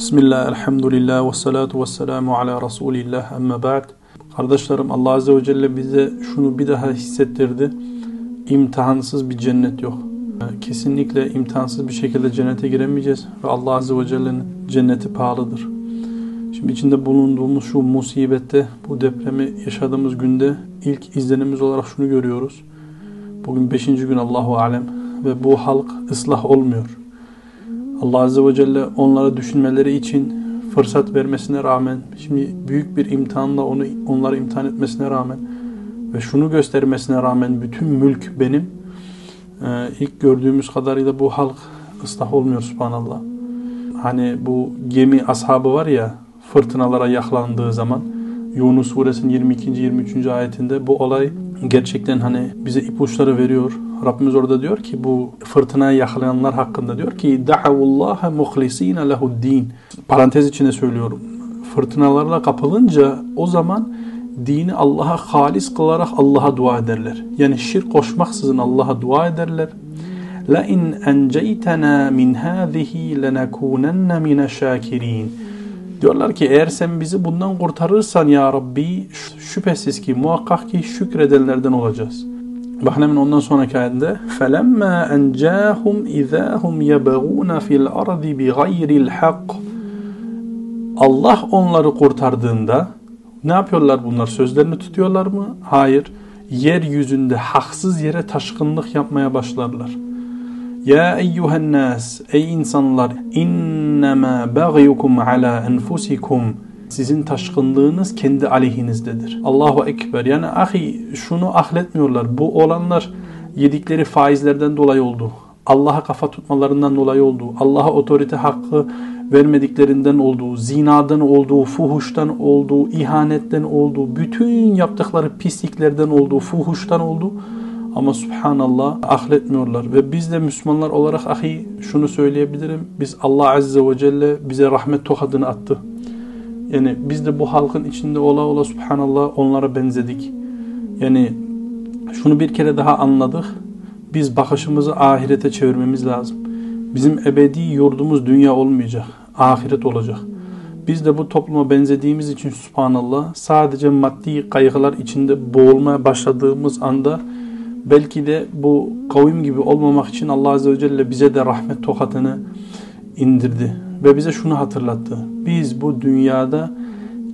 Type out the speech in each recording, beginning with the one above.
Bismillah, elhamdülillah ve salatu ve selamu ala Resulillah amma ba'd. Kardeşlerim Allah Azze ve Celle bize şunu bir daha hissettirdi. İmtihansız bir cennet yok. Kesinlikle imtihansız bir şekilde cennete giremeyeceğiz ve Allah Azze ve Celle'nin cenneti pahalıdır. Şimdi içinde bulunduğumuz şu musibette, bu depremi yaşadığımız günde ilk izlenimiz olarak şunu görüyoruz. Bugün beşinci gün Allahu Alem ve bu halk ıslah olmuyor. Allah Azze ve Celle onlara düşünmeleri için fırsat vermesine rağmen, şimdi büyük bir imtihanla onu onları imtihan etmesine rağmen ve şunu göstermesine rağmen bütün mülk benim. Ee, ilk gördüğümüz kadarıyla bu halk ıslah olmuyor subhanallah. Hani bu gemi ashabı var ya fırtınalara yaklandığı zaman Yunus suresinin 22. 23. ayetinde bu olay gerçekten hani bize ipuçları veriyor. Rabbimiz orada diyor ki bu fırtınaya yakalayanlar hakkında diyor ki da'avullaha muhlisina lehu'd-din. Parantez içinde söylüyorum. Fırtınalarla kapılınca o zaman dini Allah'a halis kılarak Allah'a dua ederler. Yani şirk koşmaksızın Allah'a dua ederler. La in enceytena min hadihi lenekunanna min şakirin. Diyorlar ki eğer sen bizi bundan kurtarırsan ya Rabbi şüphesiz ki muhakkak ki şükredenlerden olacağız. Bakın hemen ondan sonraki ayette فَلَمَّا أَنْجَاهُمْ اِذَا هُمْ يَبَغُونَ فِي الْأَرْضِ بِغَيْرِ الْحَقِّ Allah onları kurtardığında ne yapıyorlar bunlar? Sözlerini tutuyorlar mı? Hayır. Yeryüzünde haksız yere taşkınlık yapmaya başlarlar. Ya eyyuhen nas ey insanlar innema bagyukum ala enfusikum sizin taşkınlığınız kendi aleyhinizdedir. Allahu ekber. Yani ahi şunu ahletmiyorlar. Bu olanlar yedikleri faizlerden dolayı oldu. Allah'a kafa tutmalarından dolayı oldu. Allah'a otorite hakkı vermediklerinden olduğu, zinadan olduğu, fuhuştan olduğu, ihanetten olduğu, bütün yaptıkları pisliklerden olduğu, fuhuştan olduğu ama subhanallah ahletmiyorlar. Ve biz de Müslümanlar olarak ahi şunu söyleyebilirim. Biz Allah Azze ve Celle bize rahmet tokadını attı. Yani biz de bu halkın içinde ola ola subhanallah onlara benzedik. Yani şunu bir kere daha anladık. Biz bakışımızı ahirete çevirmemiz lazım. Bizim ebedi yurdumuz dünya olmayacak. Ahiret olacak. Biz de bu topluma benzediğimiz için subhanallah sadece maddi kaygılar içinde boğulmaya başladığımız anda belki de bu kavim gibi olmamak için Allah Azze ve Celle bize de rahmet tokatını indirdi. Ve bize şunu hatırlattı. Biz bu dünyada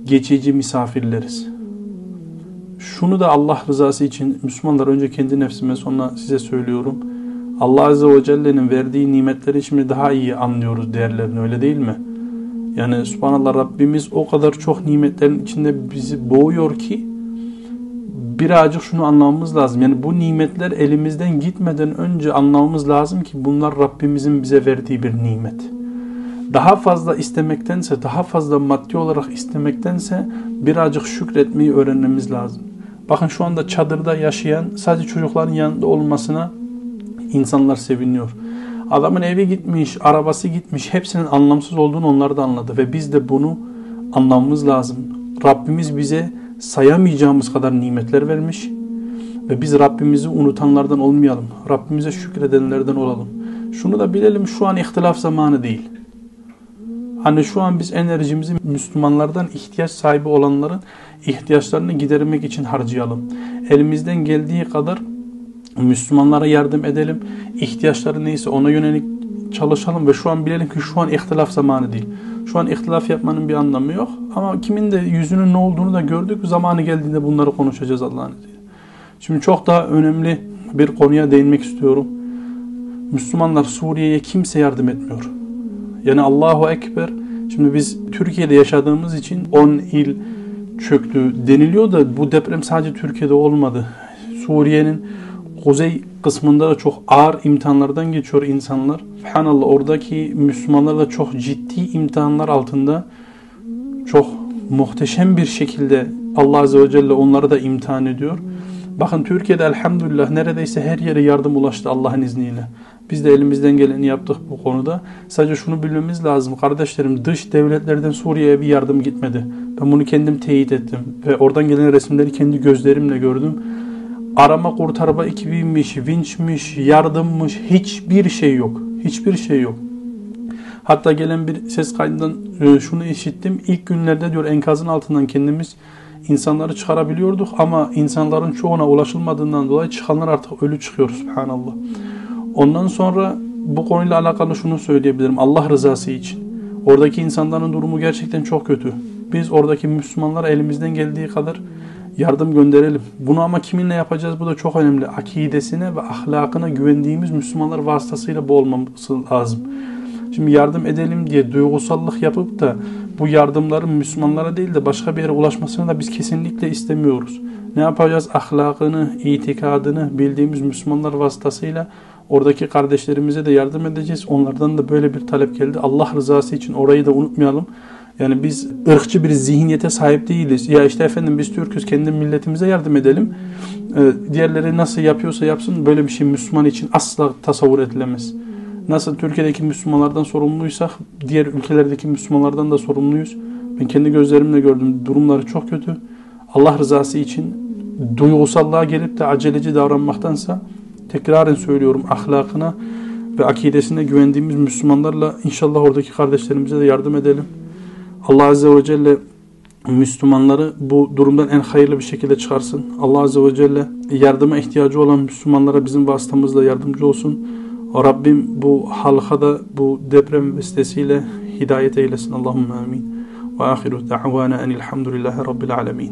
geçici misafirleriz. Şunu da Allah rızası için Müslümanlar önce kendi nefsime sonra size söylüyorum. Allah Azze ve Celle'nin verdiği nimetleri şimdi daha iyi anlıyoruz değerlerini öyle değil mi? Yani subhanallah Rabbimiz o kadar çok nimetlerin içinde bizi boğuyor ki birazcık şunu anlamamız lazım. Yani bu nimetler elimizden gitmeden önce anlamamız lazım ki bunlar Rabbimizin bize verdiği bir nimet. Daha fazla istemektense, daha fazla maddi olarak istemektense birazcık şükretmeyi öğrenmemiz lazım. Bakın şu anda çadırda yaşayan sadece çocukların yanında olmasına insanlar seviniyor. Adamın evi gitmiş, arabası gitmiş, hepsinin anlamsız olduğunu onlar da anladı ve biz de bunu anlamamız lazım. Rabbimiz bize sayamayacağımız kadar nimetler vermiş ve biz Rabbimizi unutanlardan olmayalım. Rabbimize şükredenlerden olalım. Şunu da bilelim şu an ihtilaf zamanı değil. Hani şu an biz enerjimizi Müslümanlardan ihtiyaç sahibi olanların ihtiyaçlarını gidermek için harcayalım. Elimizden geldiği kadar Müslümanlara yardım edelim. İhtiyaçları neyse ona yönelik çalışalım ve şu an bilelim ki şu an ihtilaf zamanı değil. Şu an ihtilaf yapmanın bir anlamı yok. Ama kimin de yüzünün ne olduğunu da gördük. Zamanı geldiğinde bunları konuşacağız Allah'ın izniyle. Şimdi çok daha önemli bir konuya değinmek istiyorum. Müslümanlar Suriye'ye kimse yardım etmiyor. Yani Allahu Ekber. Şimdi biz Türkiye'de yaşadığımız için 10 il çöktü deniliyor da bu deprem sadece Türkiye'de olmadı. Suriye'nin kuzey kısmında da çok ağır imtihanlardan geçiyor insanlar. Subhanallah oradaki Müslümanlar da çok ciddi imtihanlar altında çok muhteşem bir şekilde Allah Azze ve Celle onları da imtihan ediyor. Bakın Türkiye'de elhamdülillah neredeyse her yere yardım ulaştı Allah'ın izniyle. Biz de elimizden geleni yaptık bu konuda. Sadece şunu bilmemiz lazım. Kardeşlerim dış devletlerden Suriye'ye bir yardım gitmedi. Ben bunu kendim teyit ettim. Ve oradan gelen resimleri kendi gözlerimle gördüm. Arama kurtarma ekibiymiş, vinçmiş, yardımmış hiçbir şey yok. Hiçbir şey yok. Hatta gelen bir ses kaydından e, şunu işittim. İlk günlerde diyor enkazın altından kendimiz insanları çıkarabiliyorduk ama insanların çoğuna ulaşılmadığından dolayı çıkanlar artık ölü çıkıyor subhanallah. Ondan sonra bu konuyla alakalı şunu söyleyebilirim. Allah rızası için. Oradaki insanların durumu gerçekten çok kötü. Biz oradaki Müslümanlara elimizden geldiği kadar yardım gönderelim. Bunu ama kiminle yapacağız bu da çok önemli. Akidesine ve ahlakına güvendiğimiz Müslümanlar vasıtasıyla bu olması lazım. Şimdi yardım edelim diye duygusallık yapıp da bu yardımların Müslümanlara değil de başka bir yere ulaşmasını da biz kesinlikle istemiyoruz. Ne yapacağız? Ahlakını, itikadını bildiğimiz Müslümanlar vasıtasıyla oradaki kardeşlerimize de yardım edeceğiz. Onlardan da böyle bir talep geldi. Allah rızası için orayı da unutmayalım. Yani biz ırkçı bir zihniyete sahip değiliz. Ya işte efendim biz Türk'üz kendi milletimize yardım edelim. Ee, diğerleri nasıl yapıyorsa yapsın böyle bir şey Müslüman için asla tasavvur edilemez. Nasıl Türkiye'deki Müslümanlardan sorumluysak diğer ülkelerdeki Müslümanlardan da sorumluyuz. Ben kendi gözlerimle gördüm. Durumları çok kötü. Allah rızası için duygusallığa gelip de aceleci davranmaktansa tekraren söylüyorum ahlakına ve akidesine güvendiğimiz Müslümanlarla inşallah oradaki kardeşlerimize de yardım edelim. Allah Azze ve Celle Müslümanları bu durumdan en hayırlı bir şekilde çıkarsın. Allah Azze ve Celle yardıma ihtiyacı olan Müslümanlara bizim vasıtamızla yardımcı olsun. Rabbim bu halka da bu deprem vesilesiyle hidayet eylesin. Allahümme amin. Ve ahiru da'vana enilhamdülillahi rabbil alemin.